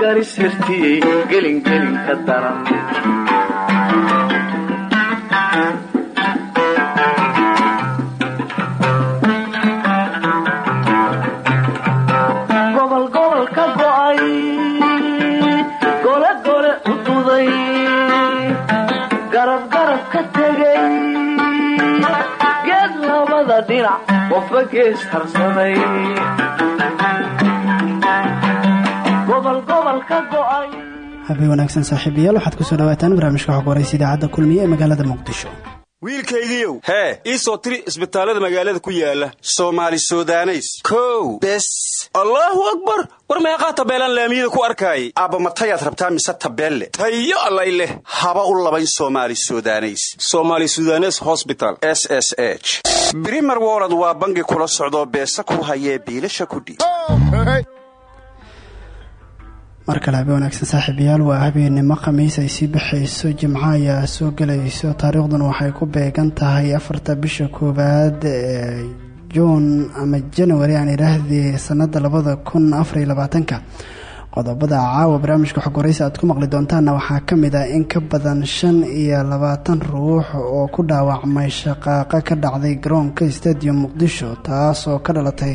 garisirtiyey gelingelin ka daran qofba gees harsaday habeen wanaagsan saaxiibayaal waxaad ku soo dhawaataan barnaamijka xog waraysa idaacadda kulmiye ee magaalada muqdisho wiilkaygiiow hee ii soo tiri isbitaallada magaalada ku yaalla soomaali sudaneys. Kow. Bes. Allaahu akbar. War meeqaa tabeelaan laamiyada ku arkaayay aabba matayaad rabtaa mise tabeelle? Tayo allay leh. Haba u labayn soomaali sudaneys. Somaali sudanes hosbital s s h. Brimer wolod waa bangi kula socdoo beesa ku hayee biilasha kudhiib mar kale habeen wanaagsan saaxiibayaal waa habeennimo khamiis ay sii baxayso jimco ayaa soo gelayso. Taariikhduna waxay ku beegan tahay afarta bisha koowaad ee juun ama janawari aan idhaahdii sanada labada kun afariyo labaatanka. Qodobada caawa barnaamijka xog waraysa aad ku maqli doontaanna waxaa ka mid ah in ka badan shan iyo labaatan ruux oo ku dhaawacmay shaqaaqa ka dhacday garoonka stadium muqdisho taas oo ka dhalatay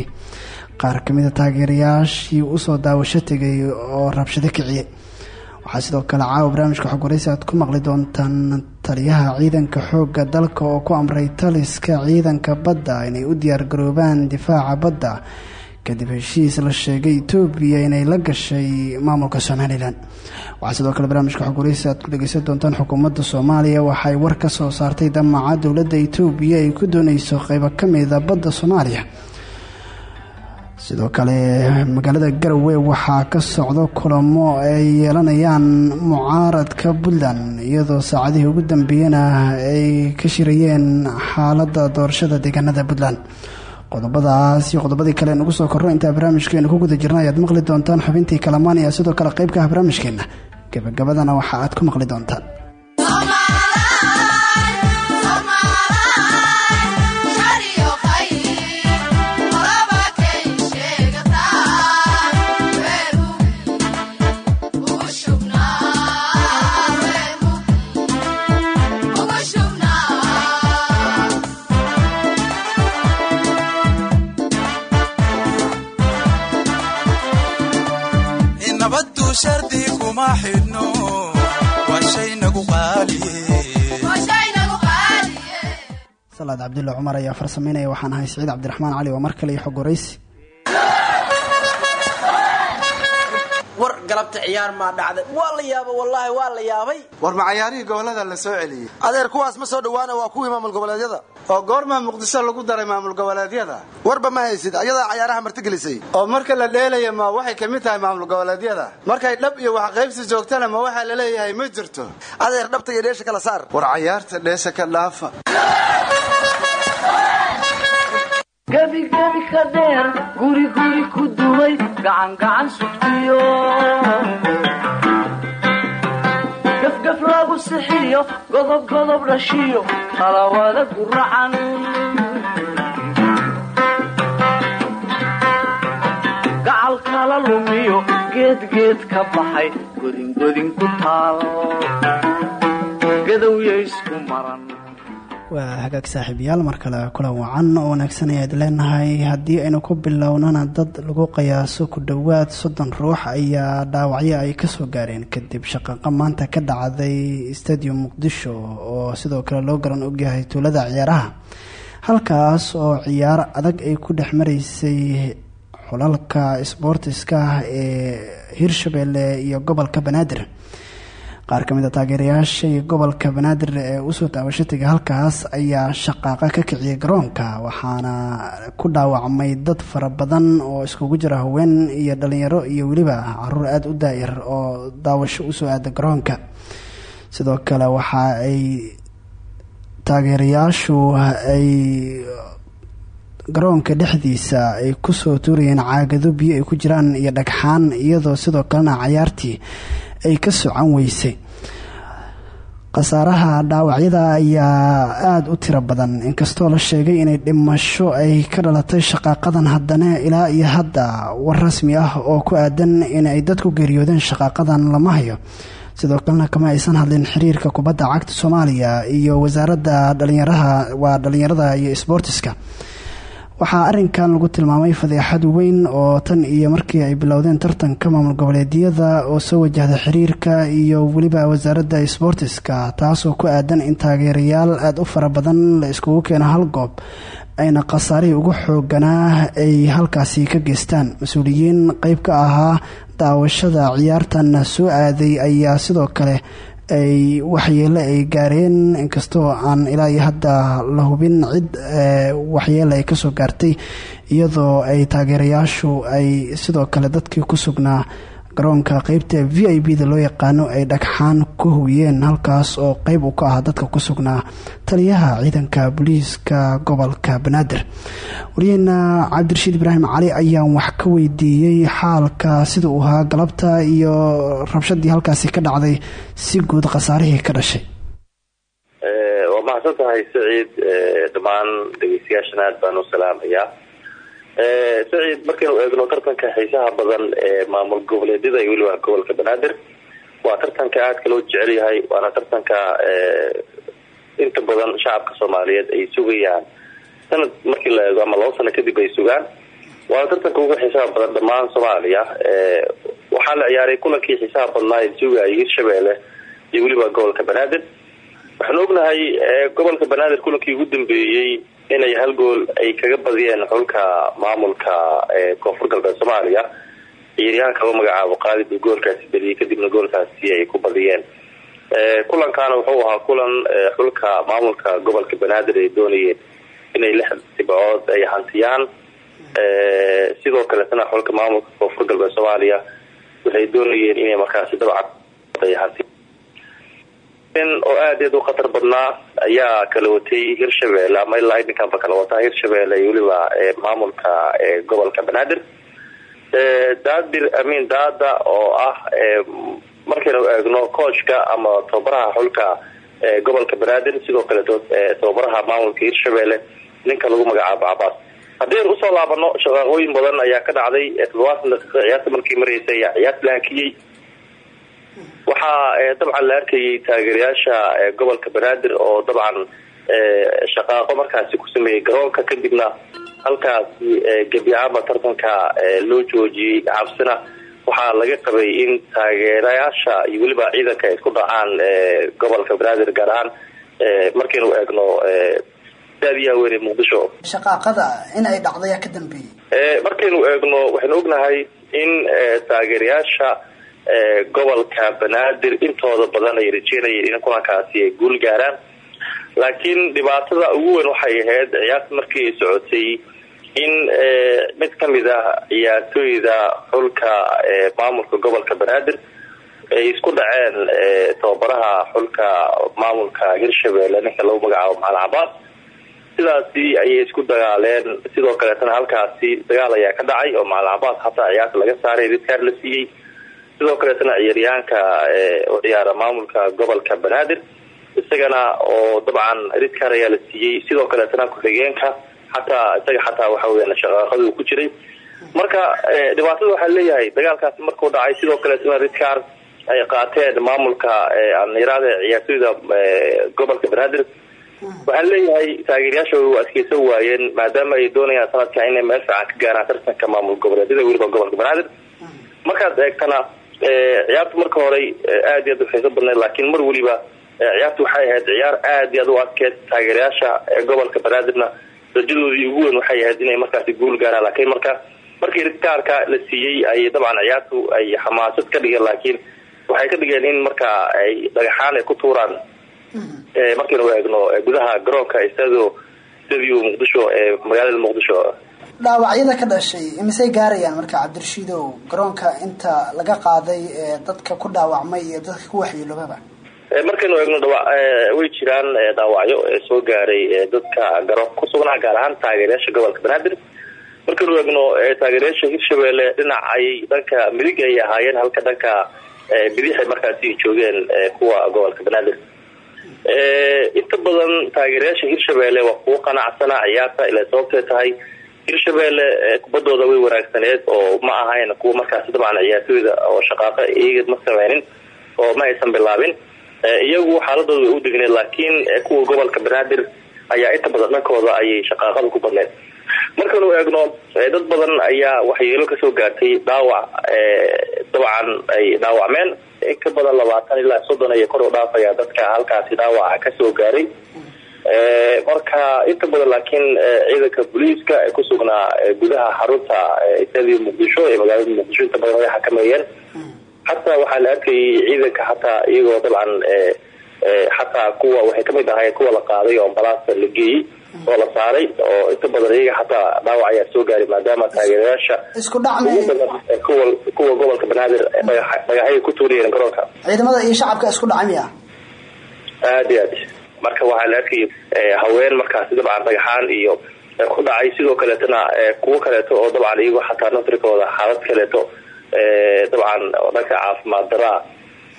qaar ka mida taageerayaashii u soo daawasho tegay oo rabshado kiciyey waxaa sidoo kale caawa barnaamijka xog waraysi ku maqli doontaan taliyaha ciidanka xoogga dalka oo ku amray taliska ciidanka badda inay u diyaargaroobaan difaaca badda. Kadib heshiis la sheegay etoobiya inay la gashay maamulka somalilan. Waxaa sidoo kale barnaamijka xog waraysi ku dhegeysan doontaan xukuumadda soomaaliya. Waxay war ka soo saartay damaca dowladda etoobiya ay ku dooneyso qeybo ka mida badda soomaaliya sidoo kale magaalada garowe waxaa ka socdo kulamo ay yeelanayaan mucaaradka puntland iyadoo saacadihii ugu dambeeyena ay ka shirayeen xaaladda doorashada deegaanada puntland. Qodobadaas iyo qodobadii kale nugu soo korro intaa barnaamijkeenu ku guda jirna ayaad maqli doontaan xubintii kalamaan iyo sidoo kale qayb ka ah barnaamijkeenna. Gabagabadana waxa aad ku maqli doontaan salaad cabdulla cumar ayaa farsameynaya. Waxaan ahay siciid cabdiraxmaan cali waa mar kale iyo xog war galabta ciyaar maa dhacday. Waa la yaaba wallaahi waa la yaabay. War macayaarihii gobollada la soo celiyey. Adeer kuwaas ma soo dhowaana waa kuwii maamul goboleedyada. Oo goormaa muqdisho lagu daray maamul goboleedyada. Warba ma haysid ayadaa cayaaraha martigelisay. Oo marka la dheelaya ma waxay ka mid tahay maamul goboleedyada. Markay dhab iyo waxqaybsi joogtana ma waxaa la leeyahay ma jirto. Adeer dhabta iyo dheesha kala saar. War cayaarta dheesha ka dhaafa gebigebi ka dheer guri guri ku duway gacangacan sugtiyo. Gafgaf lagu sixiyo godob godob dhashiyo talawada guracan gacal kala lumiyo geedgeed ka baxay godingodin ku taal. Gadowya isku maran waa hagaag saaxiibayaal mar kale kulan wacan oo wanaagsan ayaad leenahay. Haddii aynu ku bilownana dad lagu qiyaaso ku dhowaad soddon ruux ayaa dhaawacyo ay ka soo gaareen kadib shaqaqa maanta ka dhacday stadium muqdisho oo sidoo kale loo garan ogyahay tuulada ciyaaraha. Halkaas oo ciyaar adag ay ku dhex maraysay xulalka sboortiska ee hirshabelle iyo gobolka banaadir qaar ka mid a taageerayaashii gobolka banaadir ee u soo taabasho tegay halkaas ayaa shaqaaqa ka kiciyay garoonka waxaana ku dhaawacmay dad fara badan oo iskugu jira haween iyo dhalinyaro iyo weliba carruur aada u daayar oo daawasho u soo aada garoonka. Sidoo kale waxa ay taageerayaashu ay garoonka dhexdiisa ay ku soo tuurayeen caagado biyo ay ku jiraan iyo dhagxaan iyadoo sidoo kalena cayaartii ay ka socan weysay. Khasaaraha dhaawacyada ayaa aada u tiro badan. Inkastoo la sheegay inay dhimasho ay ka dhalatay shaqaaqadan haddana ilaa iyo hadda war rasmi ah oo ku aadan in ay dadku geeriyoodeen shaqaaqadan lama hayo. Sidoo kalena kama aysan hadlin xiriirka kubadda cagta soomaaliya iyo wasaaradda dhalinyaraha waa dhalinyarada iyo sboortiska waxaa arrinkan lagu tilmaamay fadeexad weyn oo tan iyo markii ay bilowdeen tartanka maamul goboleedyada oo soo wajahda xiriirka iyo weliba wasaaradda sboortiska taasoo ku aadan in taageerayaal aada u fara badan la iskugu keeno hal goob ayna khasaarihii ugu xooganaa ay halkaasi ka geystaan. Mas'uuliyiin qeyb ka ahaa daawashada ciyaartan soo aaday ayaa sidoo kale ay waxyeele ay gaareen inkastoo aan ilaa iyo hadda la hubin cid waxyeele ay ka soo gaartay iyadoo ay taageerayaashu ay sidoo kale dadkii ku sugnaa garoonka qeybta v i b da loo yaqaano ay dhagxaan ku hubiyeen halkaas oo qeyb uu ka ah dadka ku sugnaa taliyaha ciidanka booliiska gobolka banaadir. Waryaheena cabdirashiid ibraahim cali ayaan wax ka weydiiyey xaalka sida uu ahaa galabta iyo rabshadii halkaasi ka dhacday si guud khasaarihii ka dhashay. Waa mahadsan tahay saciid. Dhammaan dhegeystayaashana aad baan u salaamayaa saciid markaynu eegno tartanka xiisaha badan ee maamul goboleedyada iyo weliba gobolka banaadir. Waa tartanka aadka loo jecel yahay waana tartanka inta badan shacabka soomaaliyeed ay sugayaan. Sanad markii la eego ama labo sano kadib ay sugaan. Waana tartanka ugu xiisaha badan dhammaan soomaaliya. Waxaa la ciyaaray kulankii xiisaha badnaa ee sugayay hirshabelle iyo weliba gobolka banaadir. Waxaanu ognahay gobolka banaadir kulankii ugu dambeeyey inay hal gool ay kaga badiyeen xulka maamulka koonfur galbeed soomaaliya. Ciyaaryahanka lagu magacaabo qaalid uu goolkaasi beliyey kadibna goolkaasi ay ku badiyeen. Kulankaana wuxuu ahaa kulan xulka maamulka gobolka banaadir ay doonayeen inay lix dhibcood ay hantiyaan. Sidoo kaletana xulka maamulka koonfur galbeed soomaaliya waxay doonayeen inay markaasi dabcan ay hanti oo aada aad u khatar badnaa ayaa kala watay hirshabelle ama ilaa idinkanba kala wataa hirshabelle iyo weliba maamulka gobolka banaadir. Daadir amin daada oo ah markaynu eegno coachka ama tababaraha xulka gobolka banaadir sidoo kale tababaraha maamulka hirshabelle ninka lagu magacaabo cabaas haddaynu u soo laabano shaqaaqooyin badan ayaa ka dhacday toddobaatan daqiiqa ciyaarta markii mareysa ayaa ciyaarta la waxaa dabcan la arkayay taageerayaasha gobolka banaadir oo dabcan shaqaaqo markaasi ku sameeyey garoonka kadibna halkaasi gebiahaanba tartanka loo joojiyey cabsina waxaa laga qabay in taageerayaasha iyo weliba ciidanka ay isku dhacaan gobolka banaadir gaar ahaan markaynu eegno daadiyaha weyn ee muqdisho. Shaqaaqada in ay dhacday ka dambeeyey markaynu eegno waxaynu ognahay in taageerayaasha gobolka banaadir. Intooda badan ay rajeynayeen in kulankaasi ay guul gaaraan. Laakiin dhibaatada ugu weyn waxay ahayd ciyaarta markii ay socotay in mid ka mid ah ciyaartooyda xulka maamulka gobolka banaadir ay isku dhaceen tababaraha xulka maamulka hirshabelle ninka lagu magacaabo macalin cabaas sidaasi ayay isku dagaaleen. Sidoo kaleetana halkaasi dagaal ayaa ka dhacay oo macalin cabaas hataa ciyaarta laga saaray ridkaar la siiyey sidoo kaleetana ciyaaryahaanka u ciyaara maamulka gobolka banaadir. Isagana oo dabcan ridkaar ayaa la siiyey sidoo kaleetana ku-xigeenka. Xataa isaga xataa waxa weya shaqaaqadu ku jiray. Marka dhibaatada waxaa leeyahay dagaalkaasi markuu dhacay sidoo kaleetana ridkaar ay qaateen maamulka aan yiraahda ciyaartooyda gobolka banaadir. Waxaan leeyahay taageerayaasha way adkeysan waayeen maadaama ay doonayaan sanadka inay meel fiican ka gaaraan tartanka maamul goboleedyada weliba gobolka banaadir. Markaad eegtana ciyaartu marka horey aad iyo aad uxiiso badneed laakiin mar weliba ciyaartu waxay ahayd ciyaar aad iyo aad u adkeed taageerayaasha gobolka banaadirna. Rajadoodii ugu weyn waxay ahayd inay markaasi guul gaaraan laakiin marka markii ridkaarka la siiyey ay dabcan ciyaartu ay xamaasad ka dhigeen laakiin waxay ka dhigeen in markaa ay dhagaxaan ay ku tuuraan. Markaynu eegno gudaha garoonka stadio stadio muqdisho ee magaalada muqdisho dhaawacyada ka dhashay imisay gaarayaan marka cabdirashiidow garoonka inta laga qaaday ee dadka ku dhaawacmay iyo dadka ku waxyeeloobaba markaynu eegno dhawa way jiraan dhaawacyo soo gaaray dadka garoonka kusugnaa gaar ahaan taageerayaasha gobolka banaadir. Markaynu eegno taageerayaasha hirshabelle dhinac ay dhanka midig ay ahaayeen halka dhanka bidixay markaasi joogeen kuwa gobolka banaadir. Inta badan taageerayaasha hirshabelle waa kuwo qanacsana ciyaarta ilay sababtay tahay hirshabelle kubadooda way wanaagsaneed oo ma ahayn kuwa markaasi dabcan ciyaartooyda oo shaqaaqa iyaga ma sameynin oo ma aysan bilaabin. Iyagu xaaladooda way u degneed laakiin kuwa gobolka banaadir ayaa inta badan dhankooda ayay shaqaaqada ku badneed markanu eegno dad badan ayaa waxyeelo ka soo gaartay dhaawac dabcan ay dhaawacmeen. In ka badan labaatan ilaa soddon ayay kor u dhaafaya dadka halkaasi dhaawaca ka soo gaaray marka inta badan laakiin ciidanka booliiska ee kusugnaa gudaha xarunta stadio muqdisho ee magaalada muqdisho inta badan way xakameeyeen. Xataa waxaa la arkayay ciidanka xataa iyagoo dabcan xataa kuwa waxay ka mid ahaayeen kuwa la qaaday oo ambalaasta la geeyey oo la saaray oo inta badan iyaga xataa dhaawac ayaa soo gaaray maadaama taageerayaasha kuwa kuwa gobolka banaadir dhagaxyay ku tuuriyeen garoonka. Ciidamada iyo shacabka isku dhacay miya aad iyo aad marka waxaa la arkayay haween markaasi dabcan dhagaxaan iyo ku dhacay sidoo kaleetona kuwo kaleeto oo dabcan iyagoo xataa nasrikooda xaalad kaleeto dabcan dhanka caafimaad daraa.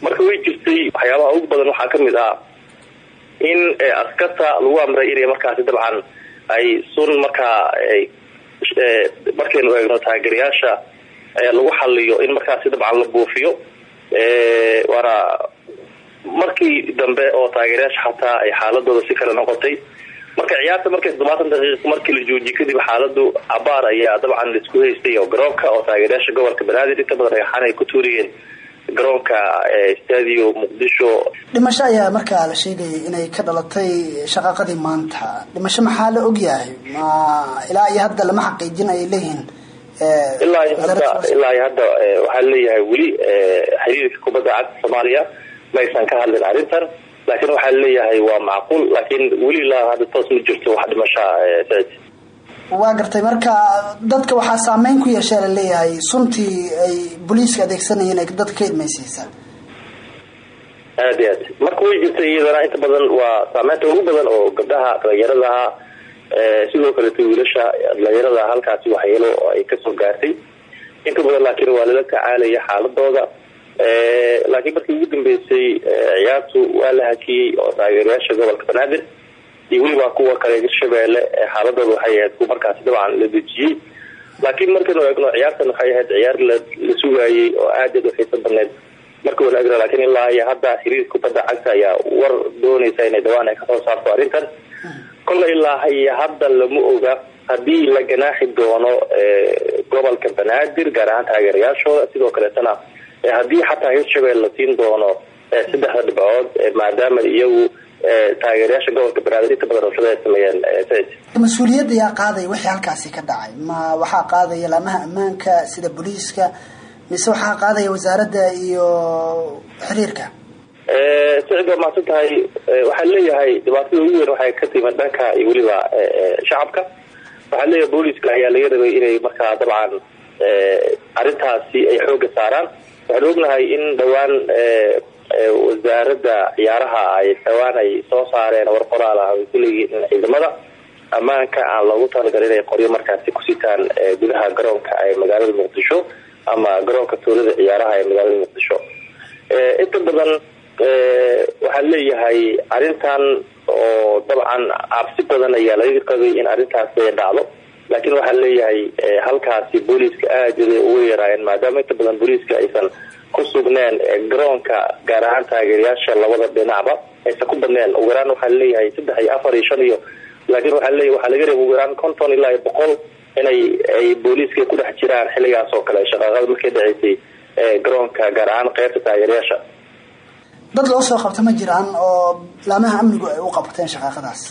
Marka way jirtay waxyaabaha ugu badan waxaa ka mid ah in askarta lagu amray inay markaasi dabcan ay sun markaa markaynu eegno taageerayaasha lagu xaliyo in markaasi dabcan la buufiyo waana markii dambe oo taageerayaasha xataa ay xaaladooda si kale noqotay marka ciyaarta markay toddobaatan daqiiq markii la joojiyay kadib xaaladu abaar ayaa dabcan la isku haystay oo garoonka oo taageerayaasha gobolka banaadir inta badan dhagaxaan ay ku tuuriyeen garoonka stadio muqdisho. Dhimasho ayaa markaa la sheegayay inay ka dhalatay shaqaaqadii maanta. Dhimasho maxaa la ogyahay ma ilaa iyo hadda lama xaqiijin ay leeyihiin ilaa iyo hadda ilaa hadda waxaa leeyahay weli xiriirka kubadda cagta soomaaliya ma aysan ka hadlin arrintan. Laakiin waxaa leeyahay waa macquul. Laakiin weli ilaa hadda toos ma jirto wax dhimashaa said waa gartay. Marka dadka waxaa saameyn ku yeeshaa la leeyahay. Suntii ay booliiska adeegsanayeen ay dadka ka idmaysiisa aad aad. Marka way jirtay iyadana inta badan waa saameynta ugu badan oo gabdhaha dhalinyaradaha sidoo kaleeto wiilasha dhalinyarada halkaasi waxyeelo ay ka soo gaartay. Inta badan laakiin waa lala tacaalaya xaaladooda laakiin markii ugu dambeysay ciyaartu waa la hakiyey oo taageerayaasha gobolka banaadir. Iyo weliba kuwa kale hirshabelle xaaladooda waxay ahayd ku markaasi dabcan la dejiyey. Laakiin markaynu eegno ciyaartan waxay ahayd ciyaar la sugaayey oo aad aad uxiiso badneed marka wala eegno laakiin ilaa iyo hadda xiriir kubadda cagta ayaa war doonaysa inay dhawaan ay ka soo saarto arrintan. Kolle ilaa iyo hadda lama oga haddii la ganaaxi doono gobolka banaadir gaar ahaan taageerayaashooda sidoo kaleetana haddii xataa hirshabelle la siin doono saddexda dhibcood maadaama iyagu taageerayaasha gobolka banaadir inta badan rabshada ay sameeyeen said mas'uuliyadda yaa qaadaya wixii halkaasi ka dhacay. Ma waxaa qaadaya laamaha ammaanka sida booliiska mise waxaa qaadaya wasaaradda iyo xiriirka? Sicid waa mahadsan tahay? Waxaa leeyahay dhibaatada ugu weyn waxay ka timid dhanka iyo weliba shacabka. Waxaa leeyahay booliiska ayaa laga rabay inay markaa dabcan arrintaasi ay xooga saaraan waxaan ognahay in dhowaan wasaaradda ciyaaraha ay dhawaan ay soo saareen war qoraal ah kuleeyihiin in ciidamada. Ammaanka aan loogu talagalin inay qoryo markaasi ku sitaan gudaha garoonka ee magaalada muqdisho ama garoonka tuulada ciyaaraha ee magaalada muqdisho. Inta badan waxaan leeyahay arrintan oo dabcan cabsi badan ayaa laga qabay in arrintaasi dhacdo laakiin waxaan leeyahay halkaasi booliiska aad uga yaraayeen maadaama inta badan booliiska aysan ku sugneen garoonka gaar ahaan taageerayaasha labada dhinacba aysan ku badneen. Ugu yaraan waxaa la leeyahay saddex iyo afar iyo shan iyo laakiin waxaa laleeyahy waxaa laga reeba ugu yaraan konton ilaa boqol inay ay booliiska ku dhex jiraan xilligaas oo kale shaqaaqada markay dhaceysay garoonka gaar ahaan qeybta taageerayaasha. Dad loo soo qabta ma jiraan oo laamaha amnigu ay u qabteen shaqaaqadaas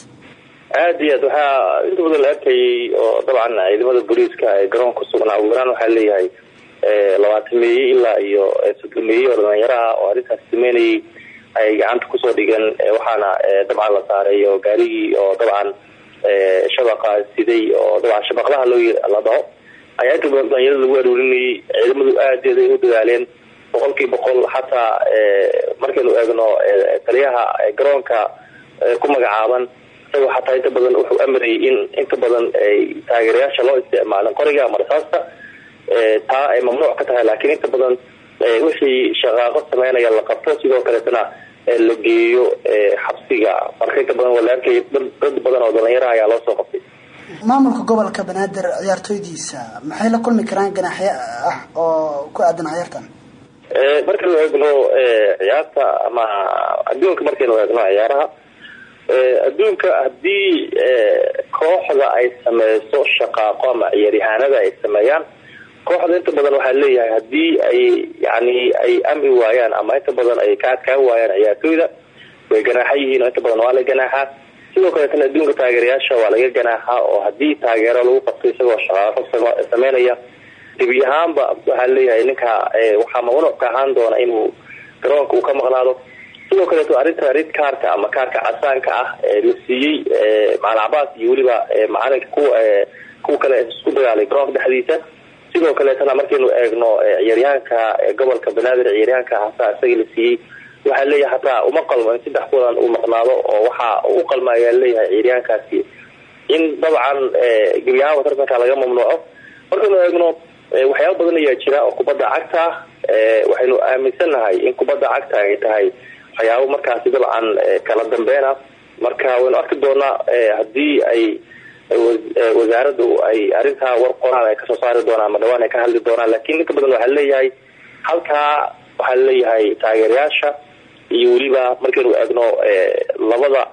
aada iyo aad waxaa inta badan la arkayay oo dabcan ciidamada booliiska ee garoonka kusugnaa ugu yaraan waxaa leeyahay labaatan meeye ilaa iyo soddon meeye oo dhalinyaraha oo arrintaas sameynayay ay gacanta ku soo dhigeen waxaana dabcan la saaray oo gaarigii oo dabcan shabaqa siday oo dabcan shabaqlaha loo la dhaho. Ayaa inta badan dhalinyarada lagu aruurinayay ciidamadu aadeed ay u dadaaleen. Boqol kiiba boqol xataa markaynu eegno taliyaha garoonka ku magacaaban isagoo xataa inta badan wuxuu amrayay in inta badan taageerayaasha loo isticmaalin qoriga ama rasaasta taa ay mamnuuc ka tahay laakiin inta badan wixii shaqaaqo sameynaya la qabto sidoo kaleetana la geeyo xabsiga. Marka inta badan waa la arkay dad badan oo dhalinyaraha ayaa loo soo qabtay. Maamulka gobolka banaadir ciyaartooydiisa maxay la kulmi karaan ganaaxyo ah oo ku aadan ciyaartan? Markaynu eegno ciyaarta ama adduunka markaynu eegno ciyaaraha adduunka haddii kooxda ay sameyso shaqaaqo ama ciyaaryahaanada ay sameeyaan kooxda inta badan waxaa leeyahay haddii ay yani ay amri waayaan ama inta badan ay ka waayaan ciyaartooyda way ganaaxa yihiin oo inta badan waa la ganaaxaa sidoo kaleetana adduunka taageerayaasha waa laga ganaaxaa oo haddii taageero lagu qabto isagoo shaqaaqo sameynaya gebi ahaanba waxaa leeyahay ninka waxaa mamnuuc ka ahaan doona inuu garoonka uu ka maqnaado sidoo kaleeto arrinta rid kaarka ama kaarka casaanka ah la siiyey macalin cabaas iyo weliba macalinka kuwa kale isku dagaalay garoonka dhexdiisa. Sidoo kaleetana markaynu eegno ciyaaryahanka gobolka banaadir ciyaaryahanka hataa isaga la siiyey waxaa leeyahay hataa uma qalmo in saddex kulan uu maqnaado oo waxa u qalma leeyahay ciyaaryahankaasi. In dabcan gebi ahaanba tartanka laga mamnuuco. Markaynu eegno waxyaaba badan ayaa jira oo kubadda cagta ah waxaynu aaminsannahay in kubadda cagta ay tahay waxyaabo markaasi dabcan kala dambeena. Marka waynu arki doonaa haddii ay wasaaraddu ay arrintaa war qoraan ay ka soo saari doonaan ama dhawaan ay ka hadli doonaan laakiin inka badan waxaa leeyahay halkaa waxaa leeyahay taageerayaasha iyo weliba markaynu eegno labada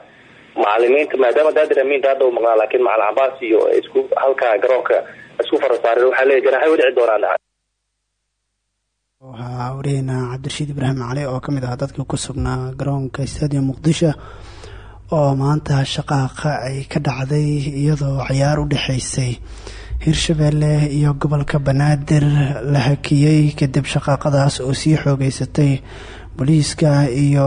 macalimiinta maadaama daadir amin daada u maqnaa laakiin macalin cabaas iyo isku halkaa garoonka isku farasaareen waxaa leeyahy ganaaxay way dhici doonaan waxaa wariyeyna cabdirashiid ibraahim cali oo ka mid ahaa dadkii ku sugnaa garoonka stadium muqdisho oo maanta shaqaaqa ay ka dhacday iyadoo ciyaar u dhexeysay hirshabeelle iyo gobolka banaadir la hakiyey. Kadib shaqaaqadaas oo sii xoogeysatay booliiska iyo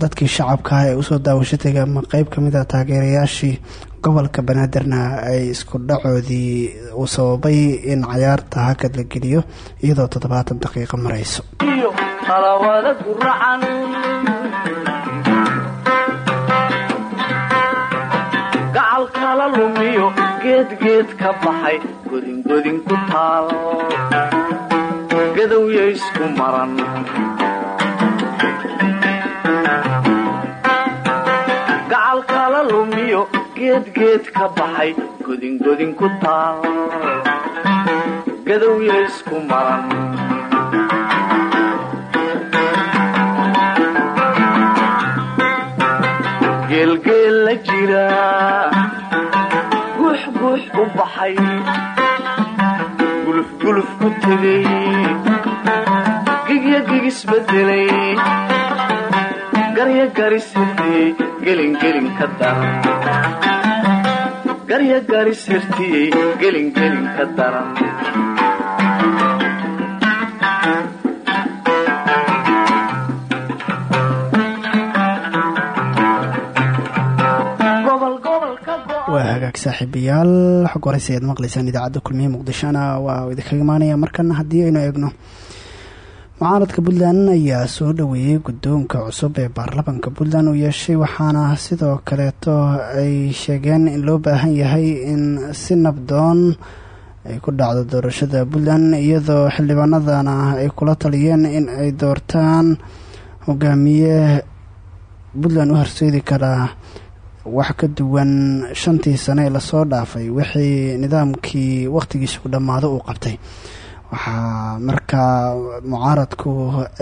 dadkii shacabka ee u soo daawasho tegay ama qeyb ka mid a taageerayaashii gobolka banaadirna ay isku dhacoodii uu sababay in cayaarta hakad la geliyo iyadoo toddobaatan daqiiqo lumiyo geedgeed ka baxay godingodin ku taal. Gadowya isku maran geedgeed ka baxay godingodin ku taal gadowya isku maran geelgeel la jira. Guux guux u baxay. Gulufguluf ku tegay gigya gigisbedelay garya garisirtiyey gelingelin ka daran garya garisirtiyey gelingelin ka daran waa hagaag saaxiibayaal. Xog horeysa ayaad maqlaysaan idaacadda kulmiye muqdishona waa idinkaga imaanaya markana haddii aynu eegno mucaaradka puntland ayaa soo dhaweeyey guddoonka cusub ee baarlamaanka puntland uu yeeshay waxaana sidoo kaleeto ay sheegeen in loo baahan yahay in si nabdoon ay ku dhacdo doorashada puntland iyadoo xildhibaanadana ay kula taliyeen in ay doortaan hogaamiye puntland u horseedi karaa wax ka duwan shantii sane ee la soo dhaafay wixii nidaamkii wakhtigiisa ku dhammaado uu qabtay waxaa markaa mucaaradku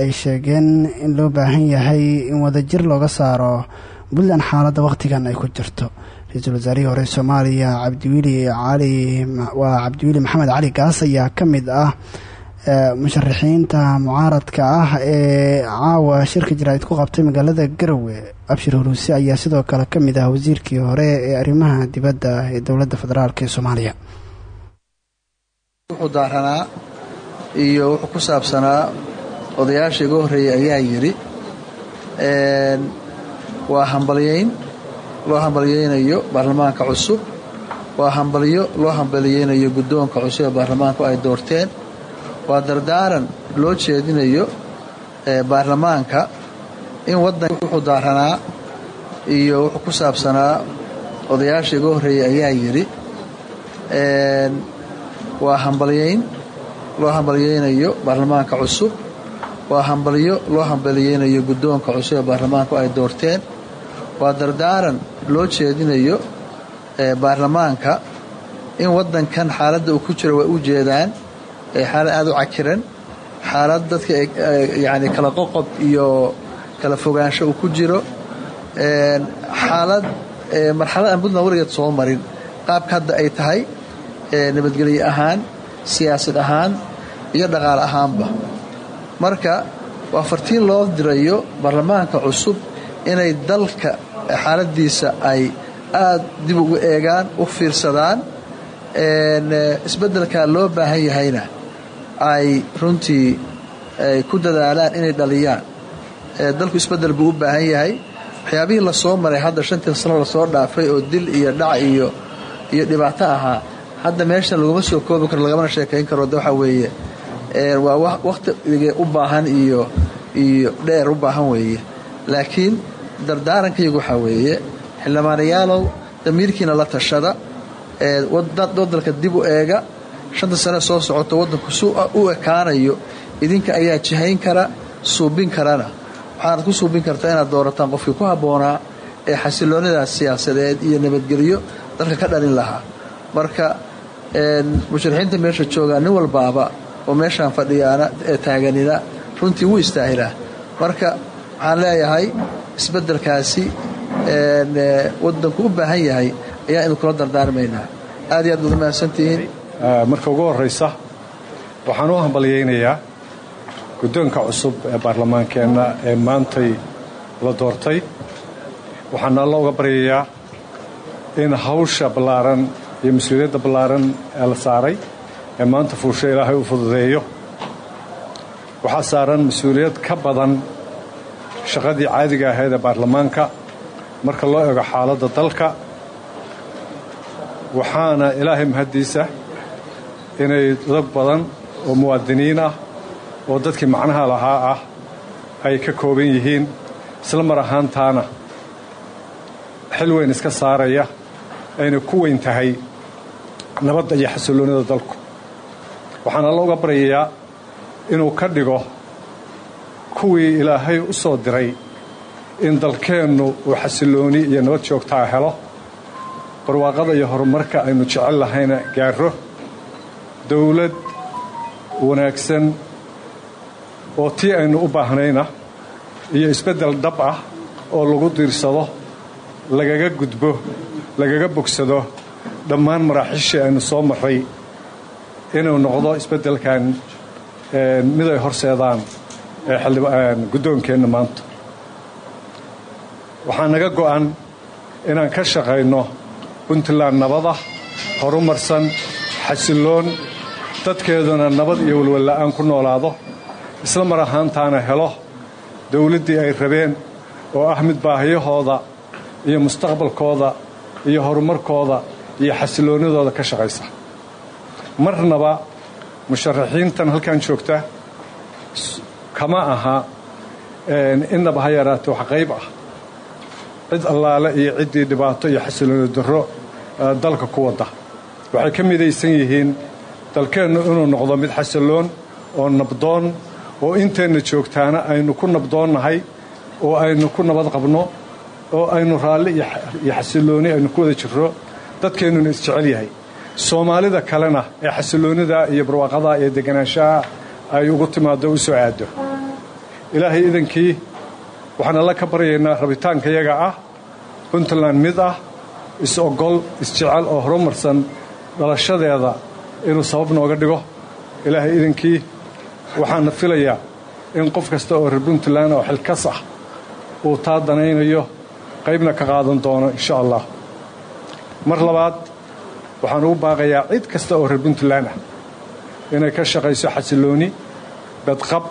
ay sheegeen in loo baahan yahay in wadajir looga saaro puntland xaaladda wakhtigan ay ku jirto. Ra'iisul wasaarihii hore soomaaliya cabdiweli cali waa cabdiweli maxamed cali gaas ayaa ka mid ah musharaxiinta mucaaradka ah ee caawa shirka jaraa'id ku qabtay magaalada garowe. Abshir huruuse ayaa sidoo kale ka mid ah wasiirkii hore ee arrimaha dibadda ee dowladda federaalk ee soomaaliya iyo wuxuu ku saabsanaa odayaasha iga horreeyey ayaa yidhi waa hambalyayn loo hambalyaynayo baarlamaanka cusub waa hambalyo loo hambalyaynayo guddoonka cusub ee baarlamaanku ay doorteen waa dardaaran loo jeedinayo baarlamaanka in wadan wuxuu daaranaa iyo wuxuu ku saabsanaa odayaasha iga horreeyey ayaa yidhi waa hambalyayn loo hambalyaynayo baarlamaanka cusub waa hambalyo loo hambalyaynayo guddoonka cusub ee baarlamaanku ay doorteen. Waa dardaaran loo jeedinayo baarlamaanka in wadankan xaaladda uu ku jiro way u jeedaan xaalad aada u cakiran xaalad dadka yani kala qoqob iyo kala fogaansho uu ku jiro. Xaalad marxalad aan puntland weligeed soo marin. Qaabka hadda ay tahay nabadgelye ahaan siyaasad ahaan iyo dhaqaale ahaanba. Marka waa fartiin loo dirayo baarlamaanka cusub inay dalka xaaladiisa ay aada dib ugu eegaan u fiirsadaan isbeddelkaa loo baahan yahayna ay runtii ku dadaalaan inay dhaliyaan. Dalku isbeddel buu u baahan yahay. Waxyaabihii la soo maray hadda shantii sano la soo dhaafay oo dil iyo dhac iyo iyo dhibaato ahaa hadda meeshan laguma soo koobi karo lagamana sheekayn karo. De waxaa weeye waa wakhtiga u baahan iyo iyo dheer u baahan weeye. Laakiin dardaarankaygu waxaa weeye xildhibaanayaalow damiirkiina la tashada wadalka dib u eega shanta sane soo socoto waddanku su u ekaanayo idinka ayaa jihayn kara suubin karana. Waxaanad ku suubin kartaa inaad doorataan qofkii ku habboonaa ee xasiloonidaas siyaasadeed iyo nabadgelyo dalka ka dhalin lahaa. Marka musharaxiinta meesha joogaa nin walbaaba oo meeshaan fadhiyaana ee taaganina runtii wuu istaahilaa marka waxaan leeyahay isbeddelkaasi wadanku u baahan yahay ayaa inu kula dardaarmaynaa. Aad iyo aad baad umahadsantihiin marka ugu horraysa waxaan u hambalyaynayaa guddoonka cusub ee baarlamaankeenna ee maantay la doortay. Waxaan alla baryayaa in hawsha ballaaran iyo mas'uuliyadda ballaaran ee la saaray ee maanta fuusha ilaahay u fududeeyo. Waxaa saaran mas'uuliyad ka badan shaqadii caadiga ahayd ee baarlamaanka marka loo ego xaaladda dalka waxaana ilaahay mahaddiisa inay dad badan oo muwaadiniin ah oo dadkii macnaha lahaa ah ay ka kooban yihiin isla mar ahaantaana xil weyn iska saaraya ayna ku weyn tahay nabadda iyo xasilloonida dalku. Waxaan alla uga baryayaa inuu ka dhigo kuwii ilaahay u soo diray in dalkeennu uu xasillooni iyo nabad joogtaa helo. Barwaaqada iyo horumarka aynu jecel lahayna gaaro dawlad wanaagsan oo tii aynu u baahnayna iyo isbeddel dhab ah oo lagu diirsado lagaga gudbo lagaga bogsado dhammaan maraaxiishii aynu soo marray inuu noqdo isbeddelkan mid ay horseedaan guddoonkeenna maanta. Waxaa naga go'an inaan ka shaqayno puntland nabada horumarsan xasilloon dadkeeduna nabad iyo walwalla'aan ku noolaado. Isla mar ahaantaana helo dawladdii ay rabeen oo ah mid baahiyahooda iyo mustaqbalkooda iyo horumarkooda iyo xasilloonnidooda ka shaqaysa. Marnaba musharaxiintan halkan joogta kama aha innaba ha yaraatee wax qayb ah. Cid allaale iyo ciddii dhibaato iyo xasillooni darro dalka ku wadda waxay ka midaysan yihiin dalkeennu inuu noqdo mid xasilloon oo nabdoon oo inteenna joogtaana aynu ku nabdoonnahay oo aynu ku nabad qabno oo aynu raalli iyo xasillooni aynu ku wada jirro dadkeennuna isjecel yahay. Soomaalida kalena ee xasiloonnida iyo barwaaqada iyo deganaanshaha ay ugu timaado u soo aado ilaahay idankii waxaan alla ka baryaynaa rabitaanka yaga ah puntland mid ah is-ogol isjecel oo horumarsan dhalashadeeda inuu sabab nooga dhigo. Ilaahay idankii waxaana filayaa in qof kasta oo reer puntland oo xilkas ah uu taa danaynayo qaybna ka qaadan doono insha allah mar labaad waxaan ugu baaqayaa cid kasta oo reer puntland ah. Inay ka shaqayso xasilooni badqab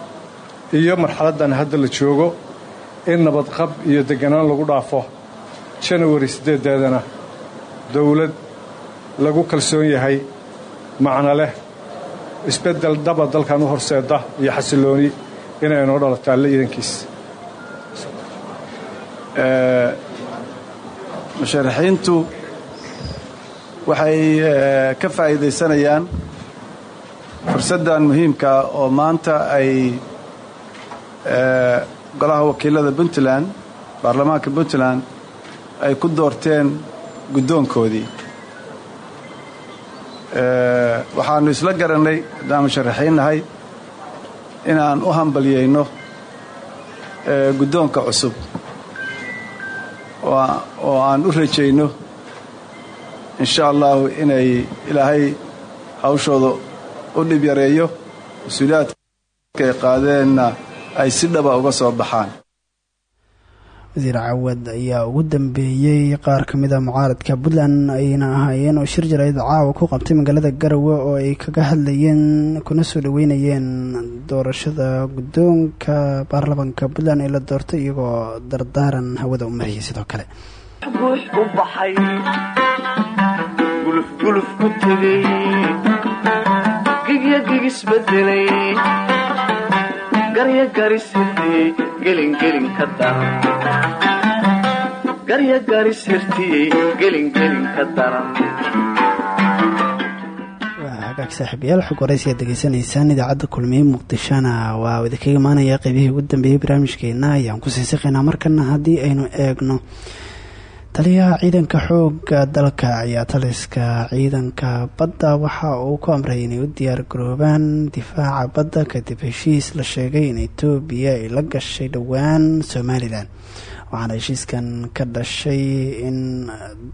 iyo marxaladdan hadda la joogo in nabadqab iyo deganaan lagu dhaafo. Janawari siddeedeedana dowlad lagu kalsoon yahay macno leh isbeddel dhaba dalkan u horseeda iyo xasilooni inay noo dhalato alle iidankiis musharaxiintu waxay ka faa'iidaysanayaan fursaddan muhiimka oo maanta ay golaha wakiilada puntland baarlamaanka puntland ay ku doorteen guddoonkoodii. Waxaannu isla garannay haddaan musharaxiin nahay inaan u hambalyayno guddoonka cusub oo aan u rajayno insha allahu inay ilaahay hawshooda u dhib yareeyo mas'uuliyaadka ay qaadeenna ay si dhaba uga soo baxaan wasiir cawad ayaa ugu dambeeyey qaar ka mid a mucaaradka puntland ayna ahaayeen oo shir jarayd caawa ku qabtay magaalada garowe oo ay kaga hadlayeen kuna soo dhaweynayeen doorashada guddoonka baarlamanka puntland ee la doortay iyagoo dardaaran hawada u mariyay sidoo kale. Gulufguluf ku tegey gigya gigisbedelay hagaag saaxiibayaal xog waraysi aad degeysanaysaan idaacadda kulmiye muqdishona waa idinkaga imaanaya qeybihii ugu dambeeyey barnaamijkeena. Ayaan ku siisiqaynaa markana haddii aynu eegno taliyaha ciidanka xooga dalka ayaa taliska ciidanka badda. Waxa uu ku amray inay u diyaar garoobaan difaaca badda. Kadib heshiis la sheegay in etoobiya ay la gashay dhowaan somalilan waxaana heshiiskan ka dhashay in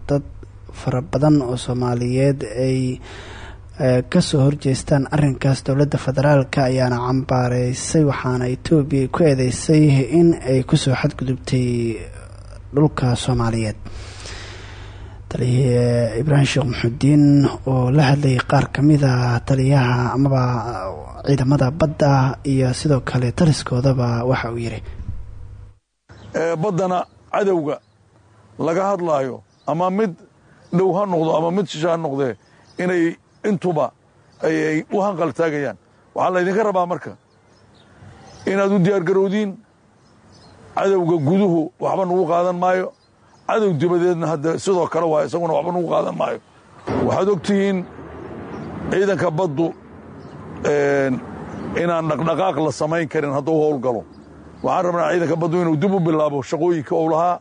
dad fara badan oo soomaaliyeed ay ka soo horjeestaan arinkaas dowladda federaalk ayaana cambaareysay waxaana etoobiya ku eedeysay in ay ku soo xadgudubtay dhulka soomaaliyeed. Taliya ibraahim sheekh maxudiin oo la hadlayay qaar ka mid a taliyaha amaba ciidamada badda iyo sidoo kale taliskoodaba waxa uu yidhi baddana cadowga laga hadlaayo ama mid dhow ha noqdo ama mid shisha ha noqdee inay intuba ay u hanqal taagayaan waxaa laydinka rabaa marka inaad u diyaargarowdiin cadowga guduhu waxba nagu qaadan maayo. Cadow dibadeedna hadda sidoo kale waa isaguna waxba nagu qaadan maayo. Waxaad og tihiin ciidanka baddu inaan dhaqdhaqaaq la samayn karin hadduu howlgalo waxaan rabnaa ciidanka baddu inuu dib u bilaabo shaqooyinka ou lahaa.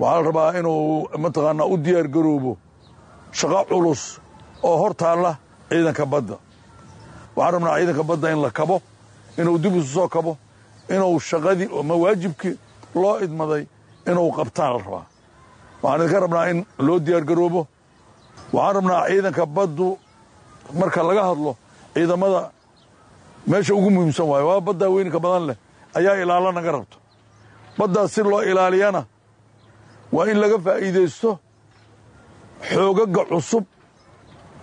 Waxaa la rabaa inuu mataqaanaa u diyaargaroobo shaqo culus oo hor taalla ciidanka badda. Waxaan rabnaa ciidanka badda in la kabo inuu dib isu soo kabo inuu shaqadii ama waajibkii loo idmaday inuu qabtaan la rabaa. Waxaan idinka rabnaa in loo diyaargaroobo waxaan rabnaa ciidanka baddu marka laga hadlo ciidamada meesha ugu muhiimsan waayo waa baddaa weynka badan leh ayaa ilaalo naga rabto. Baddaas si loo ilaaliyana waa in laga faa'iidaysto xoogaga cusub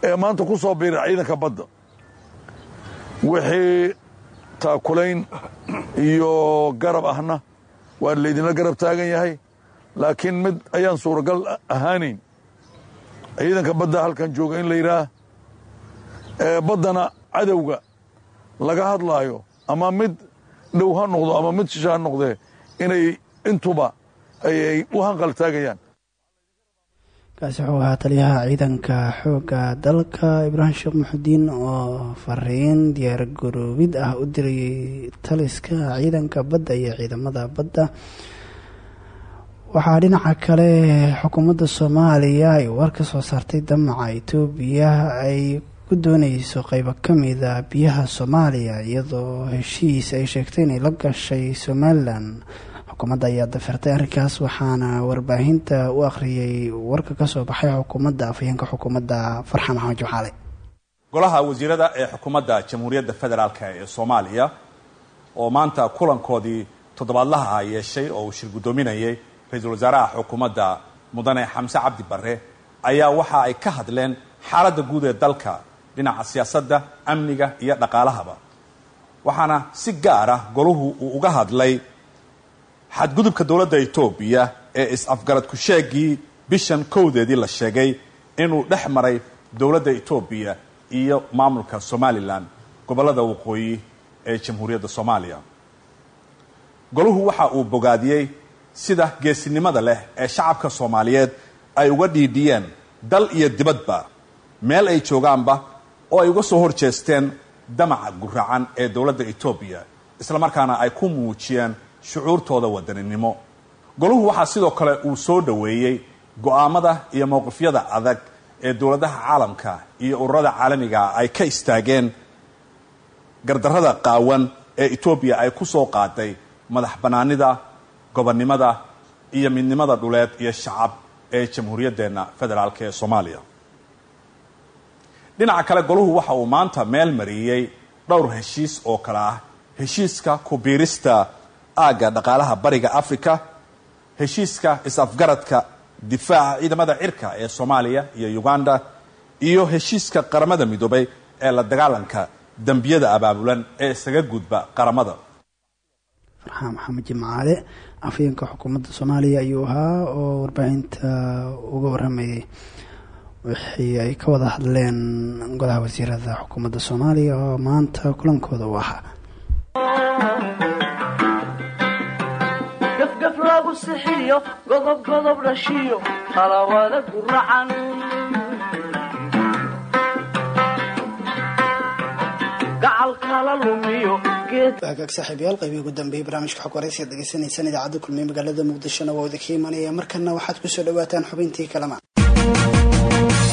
ee maanta ku soo biira ciidanka badda. Wixii taakulayn iyo garab ahna waa laydinla garab taagan yahay laakiin mid ayaan suuragal ahaanayn ciidanka badda halkan jooga in la yidhaah baddana cadowga laga hadlaayo ama mid dhow ha noqdo ama mid shisha ha noqdee inay intuba ay u hanqal taagayaan kaasi wuxuu ahaa taliyaha ciidanka xooga dalka ibraahim sheekh maxudiin oo fariin diyaar garoobid ah u dirayay taliska ciidanka badda iyo ciidamada badda. Waxaa dhinaca kale xukuumadda soomaaliya ay war ka soo saartay damaca itoobiya ay ku dooneyso qeybo kamida biyaha soomaaliya iyadoo heshiis ay sheegtay inay la gashay somalilan xukuumadda ayaa dafirtay arrinkaas waxaana warbaahinta u akhriyay warka ka soo baxay xukuumadda afhayeenka xukuumadda farxan maxamed jimcaale golaha wasiirada ee xukuumadda jamhuuriyadda federaalk ee soomaaliya oo maanta kulankoodii toddobaadlaha yeeshay oo uu shir guddoominayay ra'iisul wasaaraha xukuumadda mudane xamse cabdi barre ayaa waxa ay ka hadleen xaaladda guud ee dalka dhinaca siyaasadda amniga iyo dhaqaalahaba. Waxaana si gaar ah golahu uu uga hadlay xadgudubka dowladda etoobiya ee is-afgarad ku-sheegii bishan kowdeedii la sheegay inuu dhex maray dowladda etoobiya iyo maamulka somalilan gobollada waqooyi ee jamhuuriyadda soomaaliya. Golahu waxa uu bogaadiyey sida geesinimada leh ee shacabka soomaaliyeed ay uga dhiidhiyeen dal iyo dibadba meel ay joogaanba oo ay uga soo hor jeesteen damaca guracan ee dowladda etoobiya islamarkaana ay ku muujiyeen shucuurtooda wadaninimo. Golahu waxaa sidoo kale uu soo dhoweeyey go'aamada iyo mowqifyada adag ee dowladaha caalamka iyo ururada caalamiga ay ka istaageen gardarrada qaawan ee etoobiya ay ku soo qaaday madax bannaanida gobonnimada iyo midnimada dhuleed iyo shacab ee jamhuuriyaddeenna federaalk ee soomaaliya. Dhinaca kale golahu waxa uu maanta meel mariyey dhowr heshiis oo kale ah. Heshiiska ku-biirista aagga dhaqaalaha bariga africa heshiiska is-afgaradka difaaca ciidamada cirka ee soomaaliya iyo uganda iyo heshiiska qaramada midoobay ee la dagaalanka dembiyada abaabulan ee isaga gudba qaramada. Farxaan maxamed jimcaale afhayeenka xukuumadda soomaaliya ayuu ahaa oo warbaahinta uga waramayay wixii ay ka wada hadleen golaha wasiirada xukuumadda soomaaliya oo maanta kulankooda u ahaa gafgaf lagu sixiyo godob godob dhashiyo qalawada guracan hagaag saaxiibayaal qaybihii ugu dambeeyey barnaamijka xog waraysiad degeysanaysaan idaacadda kulmiye magaalada muqdishona waa idinka imanaya markana waxaad ku soo dhawaataan xubintii kalama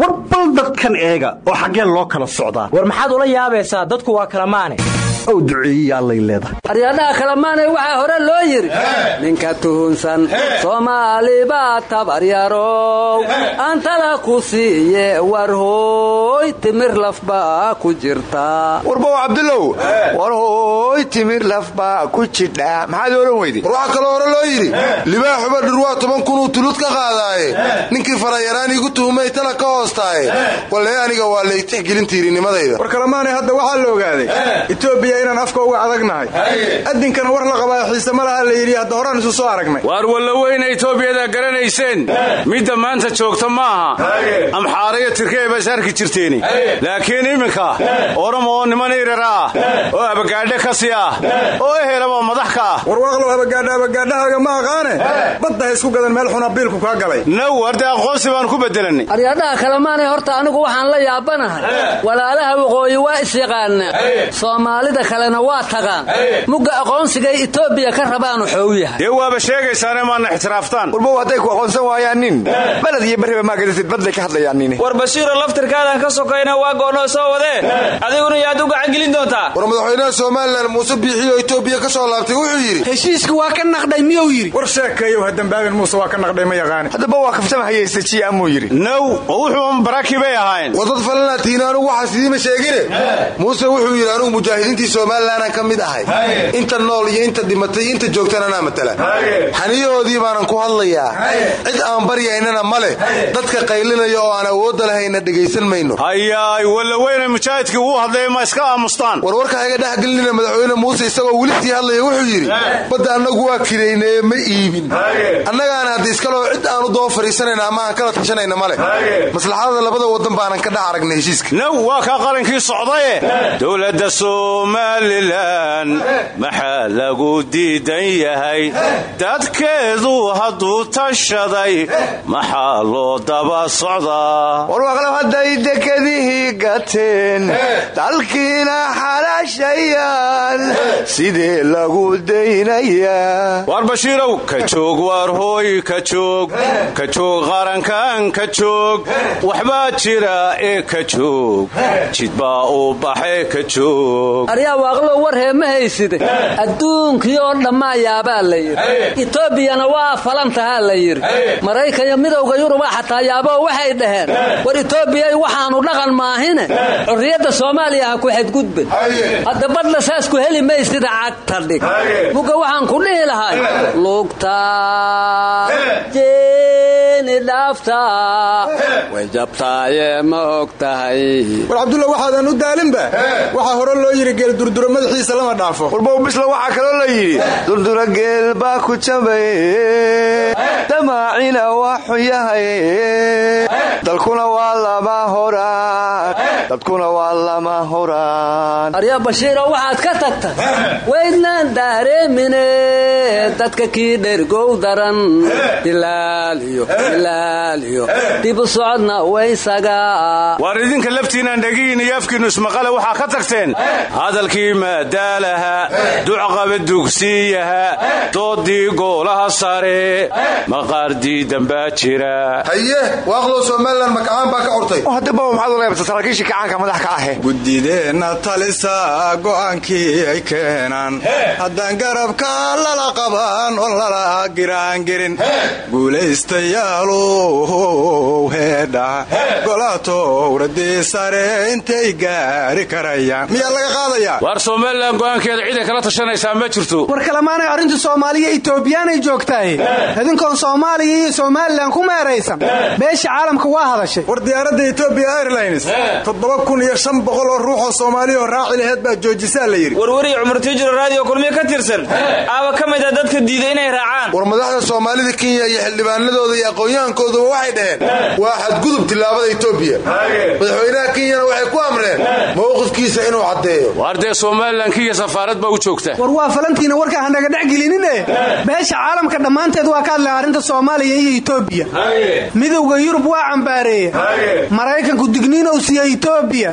war bal dadkan eega oo xaggeen loo kala socdaa. War maxaad ula yaabaysaa dadku waa kala maane ow duceeyiya allay leedahay. Aryadhaha kalamaanay waxaa hore loo yidhi ninka tuhunsan soomaali baa tabaryarow antala ku siiye war hooy timir lafbaa ku jirta. Warbow cabdulow war hooy timir lafbaa ku jidha. Maxaad odhan weyde war waxaa kaloo hore loo yidhi. Libaaxuba dhurwaa toban kunuu tulud ka qaadaaye. Ninkii farayaraan igu tuhumay tala ka hoostaaye. Walle aniga waa laytixgelin tiirinimadayda. War kalamaanay hadda waxaa la ogaaday etoobiya inaan afka uga adagnahay. Addinkana war la qabaa xiise ma laha la yidhi hadda horaan isu soo aragnay. Waar walla weyna etoobiyada garanayseen? Midda maanta joogta ma aha. Amxaarayo tirkey bas arki jirteeni. Laakiin iminka orama oo niman irar ah oo abagaadhe kasi ah oo ehelaba madax ka. Ah warwaaqlow abagaadha abagaadhahaaga ma aqaane? Badda ha isku gadan meel xuna biilku kaa galay. Naw hadda aqoonsi baan ku bedelanay aryadhaha kalemaanay horta anigu waxaan la yaabanahay. Walaalaha waqooyi waa isyaqaana soomaalida kalena waa tagaan mugga aqoonsigay etoobiya ka rabaan wuxuu yahay. Dee waaba sheegaysaane maadna ixtiraaftaan. Warbow hadday ku aqoonsan waayaan nin. Beled iyo berriba maagadasid badlay ka hadlayaan nin war bashiiro laftirkaadan ka sokayna waa goonnoo soo wadee adiguna yaad u gacan gelin doontaa. War madaxweynaha somalilan muuse biixiyo etoobiya ka soo laabtay wuxuu yidhi heshiiska waa ka naqdhay miyuu yidhi? War sheekayow hadambaabin muuse waa ka naqdhay ma yaqaane haddaba waa kaftama hayaystajiya amuu yidhi. Naw oo wuxuu baraki bay ahayn. War dad falanaa tihiin anugu waxaas idiima sheegine. Muuse wuxuu yidhi anugu mujaahidiintii somalilanaan ka mid ahay. Inta nool iyo inta dhimatay inta joogtan anaa matala. Xaniyahoodii baanan ku hadlayaa. Cid aan baryaynana ma leh. Dadka qaylinaya oo aan awoodda lahayna dhegaysan mayno. Hayaay wallaweyne mujaahidkii uu hadlaya ma iska aamustaan. Warwarka haga dhexgelinina madaxweyne muuse isagoo weli sii hadlaya wuxuu yidhi badda annagu waa kiraynaye ma iibin. Annagaana hadda iskaloo cid aanu daba fadhiisanayna ama aan kala tashanayna ma leh. Maslaxadada labada wadan baanan ka dhex aragnay heshiiska. Now waa kaa qarankii socdaye. Dowladda somalilan maxaa lagu diidan yahay. Dadkeedu hadduu tashaday maxaa loo daba socdaa? Warwaqlab hadday dekedihii gateen dalkiina xalaashayaan sidee lagu daynayaa waar bashiirow ka joog waar hooy ka joog. Ka joog qarankan ka joog. Waxbaa jira ee ka joog. Jid baa uu baxee ka joog aryaa waaqlow war hee ma hayside adduunkii oo la yidhi. Etoobiyana waa falantahaa la yidhi. Maraykanyo midowga yuruba xataa yaaboo waxay dhaheen. War etoobiyay waxaanu dhaqan maahine. Xorriyadda soomaaliya ha ku xadgudben hadda badla saas ku heli maysida cagta dhig. Muga waxaan ku dhihi lahay lugta jeeni dhaafta. Way jabtaaye ma og tahay war cabdulla waxaadan u daalinba waxaa hore loo yidhi geel durduro madaxiisa lama dhaafo. Warbow bisla waxaa kaloo la yidhi durdura geel baa ku jabay damaacina waa xun yahay dalkuna waa lama horaan dadkuna waa lama horaan. Arya bashiiro waxaad ka tagta waydnaan daareemine dadka kii dhergow daran dilaaliyo dilaaliyo dibu socodna waysaga waar idinka laftiinaan dhegihiin iyo afkiinnu ismaqale waxaa ka tagteen hadalkii maadaalaha ducqaba dugsiyaha doodii goolaha sare. Maqaar diidan baa jira. Haye waaqlow somalilan makacaan baa ka curtay haddaba maxaad uleebata saraakiishii kacaanka madax ka ahe gudideenna talisa go'aankii ay keenaan. Haddaan garabka lala qaban oo lala giraangirin guulaystayaalow heedha. Golatowradii sare intay gaari karayaan. Miyaa laga qaadayaa waar somalilan go'aankeeda ciday kala tashanaysaa ma jirto. War kalemaanay arrintu soomaaliya etoobiyaanay joogtahay. Idinkoon soomaaliya iyo somalilan ku meeraysan beesha caalamka waa hadashay. War diyaaradda etoobiya airlines toddoba kun iyo shan boqol oo ruux oo soomaaliyao raaci laheed baa joojisaa la yidhi. Warwariy cumar tiijiro raadiyo kulmiye ka tirsan. Aaba ka mid a dadka diiday inay raacaan. War madaxda soomaalida kenya iyo xildhibaanadooda iyo aqoon-yahankooduba waxay dhaheen waa xadgudub tillaabada etoobiya madaxweynaha kenyana waxay ku amreen mowqifkiisa inuu caddeeyo dee somalilan kiya safaarad baa u joogta? War waa falantiina warka hanaga dhex gelinine. Beesha caalamka dhammaanteed waa ka hadleen arrinta soomaaliya iyo etoobiya midowda yurub waa cambaareeye. Maraykanku digniinow siiye etoobiya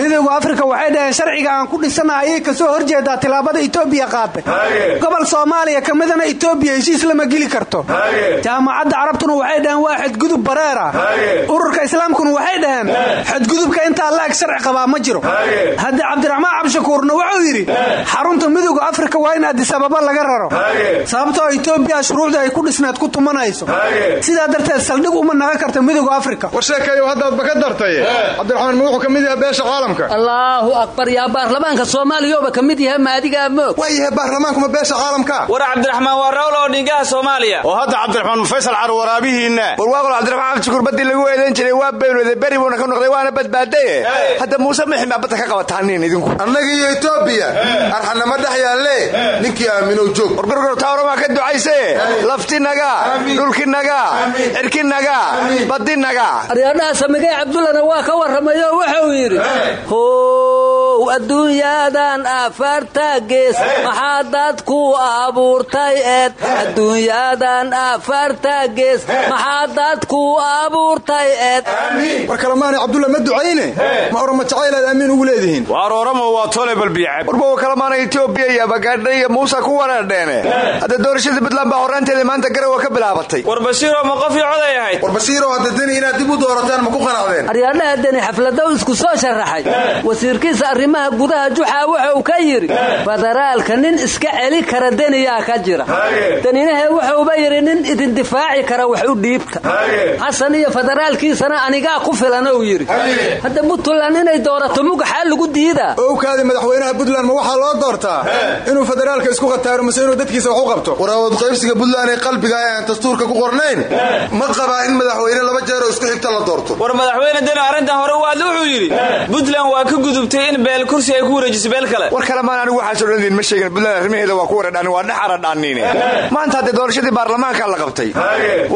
midowda afrika waxay dhaheen sharciga aan ku dhisana ayay ka soo horjeedaa tillaabada etoobiya qaaday gobol soomaaliya ka midana etoobiya heshiis lama geli karto. Jaamacadda carabtuna waxay dhaheen waa xadgudub bareera ururka islaamkuna waxay dhaheen xadgudubka intaa la-eg sharci qabaa ma jiro. Haddii cabdiraxmaan cabshakuurna wuxuu yidhi xarunta midowda afrika waa in adisababa laga raro. Sababtoo etoobiya shuruucda ay ku dhisneed ku tumanayso. Sidaa darteed saldhig uma naga karta midowda afrika. War sheekayow haddaadba ka dartay? Cabdiraxmaan ma wuxuu ka mid yahay beesha caalamka? Allaahu akbar yaa baarlamaanka soomaaliyooba ka mid yahay maadigaa moog. Waa yahay baarlamaankuma beesha caalamka? War cabdiraxmaan waa rawl oo dhigaha soomaaliya. Oo hadda cabdiraxmaan mufaysal carwaraabihiinna warwaaqol cabdiraxmaan cabdishukuur baddii lagu eedayn jiray waa beynooday beri buuna ka noqday waana badbaadaye hadda muuse mixin baa badda ka qabataaniin idinku annaga iyo etoobiya arxanama dhex yaalle. Ninkii aaminow joog. Wargorgor taawramaa ka ducaysaye laftinaga dhulkinaga cirkinaga badinaga aryadhaha samigay cabdullana waa ka warramayo wuxuu yidhi how adduunyadan afarta gees maxaa dadku abuurtay eed? Adduunyadan afarta gees maxaa dadku abuurtay eed? War kalemaanay cabdulla ma ducayne? Ma orama jacaylaad aamiin ugu leedihiin? Waar oramo waa tole balbiyacab warbowa kalemaana etoobiya iyo bagaadha iyo muusa ku wareerdheene hadda doorashadii puntland baa horraanteedii maanta garowa ka bilaabatay. War ma qof io coday ahayd? War bashiiroo hadda deni inaad dib u doorataan ma ku qanacdeen? Aryadhaha deni xafladow isku soo sharaxay wasiirkiisa arrimaha gudaha juxa wuxuu ka yidhi federaalka nin iska celi kara deniyaa ka jira. Daninahe wuxuuba yidhi nin idin difaaci kara wax u dhiibta xasan iyo federaalkiisana anigaa ku filan ou yidhi hadda buntland inay doorato mugaxaa lagu diidaa owkaadi madaxweynaha buntland ma waxaa loo doortaa inuu federaalka isku khataaro mase inuu dadkiisa wax u qabto? Waraawad qaybsiga buntland ee qalbiga aan dastuurka ku qornayn. Ma qabaa in madaxweyne laba jeeroo isku xigta la doorto. War madaxweyne deni arrintan hore waad wuxuu yidhi buntland waa ka gudubtay in kursi ay ku wareejiso beel kale. War kale maan anigu waxaasoo dhan idin ma sheegin buntland arrimaheeda waa ku waradhaan waa dhex aradhaaniine maanta haddee doorashadii baarlamaanka la qabtay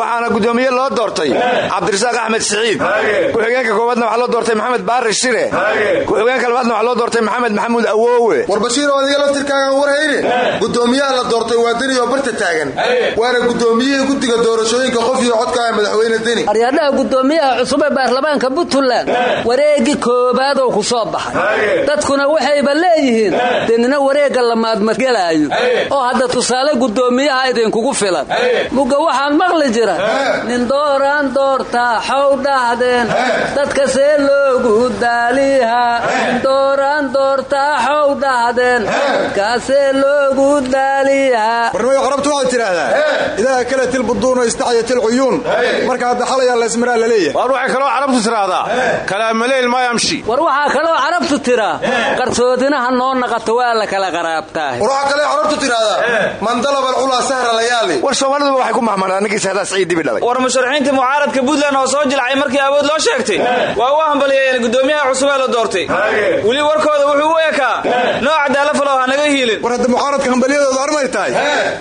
waxaana guddoomiye loo doortay cabdirasaaq axmed siciid ku-xigeenka koowaadna waxaa loo doortay maxamed baari shire. Ku-xigeenka labaadna waxaa loo doortay maxamed maxamuud awoowe. War bashiiroo adiga laftirkaagaan warhayne guddoomiyaha la doortay waa deni oo barta taagan. Waana guddoomiyihii guddiga doorashooyinka qof iyo codka ah madaxweyne deni. Aryadhaha guddoomiyaha cusub ee baarlamaanka puntland wareegii koobaadoo ku soo baxay dadkuna waxayba leeyihiin denina wareegga lamaadmadgelaayo oo hadda tusaale guddoomiyaha idinkugu filan. Mugga waxaan maqli jira nin dooraan doortaa xow dhahdeen dadka see loogu daaliha. Nin dooraan doortaa xow dhahdeen dadkaasee loogu daaliha. Barnamada qorabta waxaad tidhaahdaa idaa kale til buduuno istaxya til cuyuun. Marka hadda xalayaa laysmaraa la leeyahay. War waxay kaloo carabtu tidhaahdaa kalaamaleyl maa yamshi war waxaa kaloo carabtu tiraa qarsoodinaha noo naqato waa la kala qaraabtaa. Waxaa kale carabtu tidhaahdaa mandalabal culaa sahra layaali war soomaaliduba waxay ku mahmadaan ninkii sahdaa siciid dibi dhalay war musharaxiintii mucaaradka puntland oo soo jilcay markii awood loo sheegtay. Waa u hambalyeeyeen guddoomiyaha cusub ee la doortay. Weli warkooda wuxuu u ekaa nooc cadaala falow ha naga hiilin. War hadda mucaaradka hambalyadooda armay tahay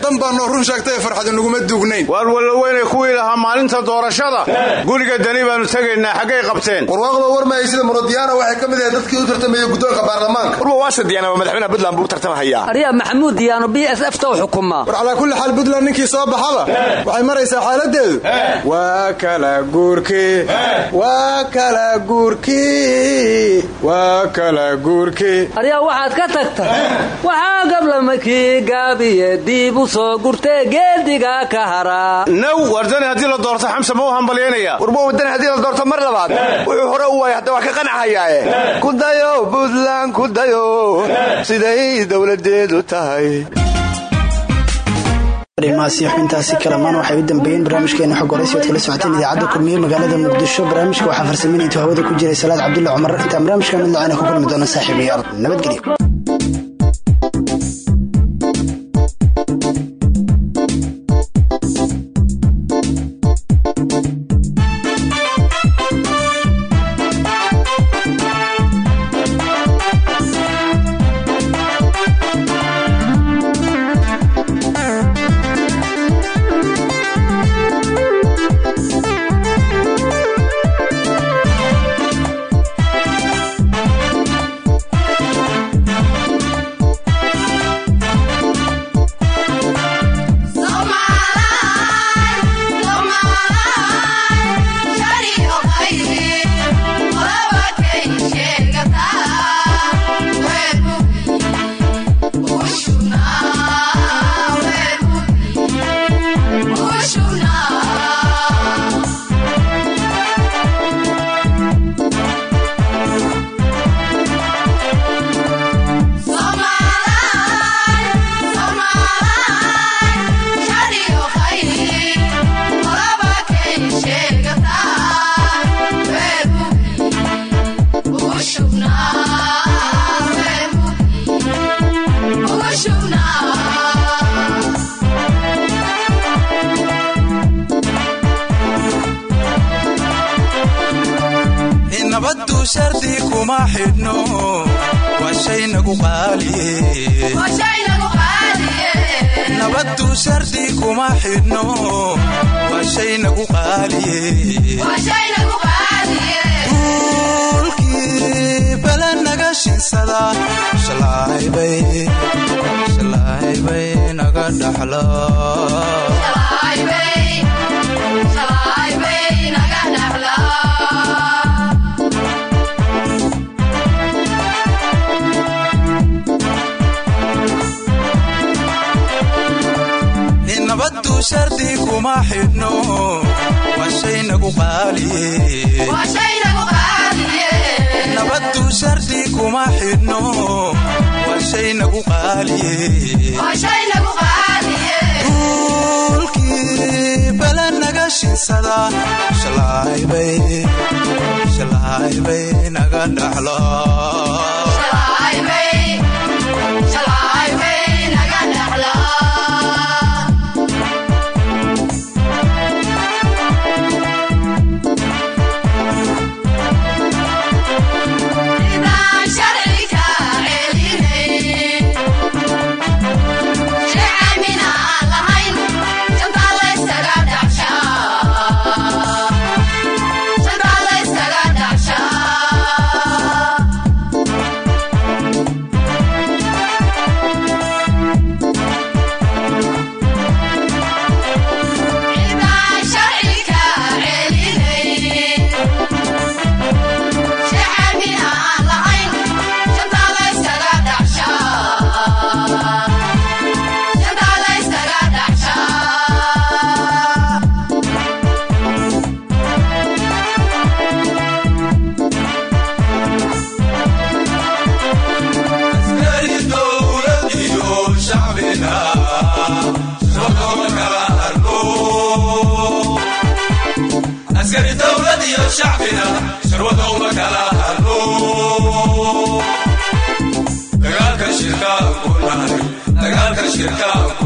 dan baa noo run sheegtay ee farxadu naguma duugnayn. Waar waloweynay kuwii lahaa maalinta doorashada. Guriga dani baanu tegaynaa xaggay qabteen. Warwaaqda warmahaya sida muradiyaana waxay ka mid dadkii u tartamaya guddoonka baarlamaanka. Warba waasa diyaana waa madaxweynaha puntland buu u tartamahayaa aryaa maxamuud diyaano b s f tow xukumaa war calaa kulli xaal puntland ninkii soo baxaba. Waxay maraysaa xaaladeedu. Waa kala guurkii waa kala guurkii waa kala guurkii aryaa waxaad ka tagta waxaa gablamakii gaabiye diib u soo gurtee geediga ka haraa naw war dani haddii la doorto xamse ma u hambalyaynaya warba wadani haddii la doorto mar labaad. Wuxuu hore u waayay hadda waa ka qanacayaae kudayo buntland kudayo siday dowladeedu tahay. Xubintaasi kalamaan waxay u dambeeyeen barnaamijkeena xog horeysi oad kala socoteen idaacadda kulmiye magaalada muqdisho. Barnaamijka waxaa farsameynaytu hawada ku jiray salaad cabdulla cumar. Intaan barnaamijka mid lacayna ku kulmi doona saaxiibayaal nabadgelyo xidhno waa shay nagu qaaliyenabadu shardi kuma xidhno waa shay nagu qaaliyeduulkii bala naga shinsada naga dhaxla shardi kuma xidhno waa shay nagu qaaliye nabaddu shardi kuma xidhno waa shay nagu qaaliye duulkii bala naga shinsada shalay bay naga dhaxlo dagaalka shirkaa ku nahay dagaalka shirkaa ku